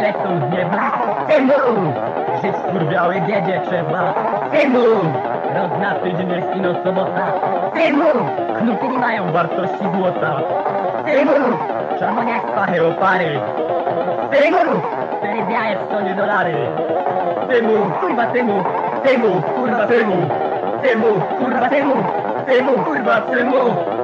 lecą z nieba. Synu, żyć skurwiałej biedzie trzeba. Synu, roznaty dzień ino sobota. Synu, knuty nie mają wartości złota. Synu, czerwoniak pachy opary. Synu, cztery białe w stonie dolary. Synu, kurwa synu, synu, kurwa synu. Synu, kurwa synu, synu, kurwa synu.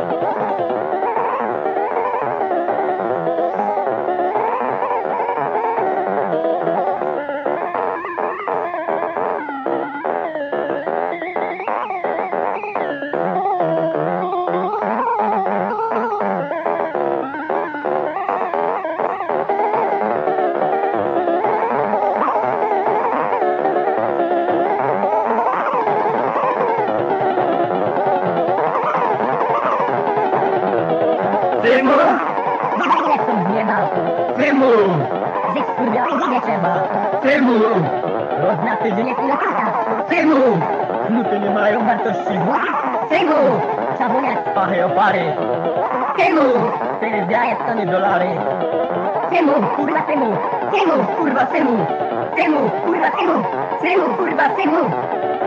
Vemu! Vemu! Vemu! Roznáte, že někdo kata! Vemu! Nutně má jo martoši! Vemu! Sabunet! Pahy opary! Vemu! Tedy zdraje stany dolary! Vemu! Kurva Vemu! Vemu! Kurva Vemu! Vemu! Kurva Vemu! Vemu! Kurva Vemu!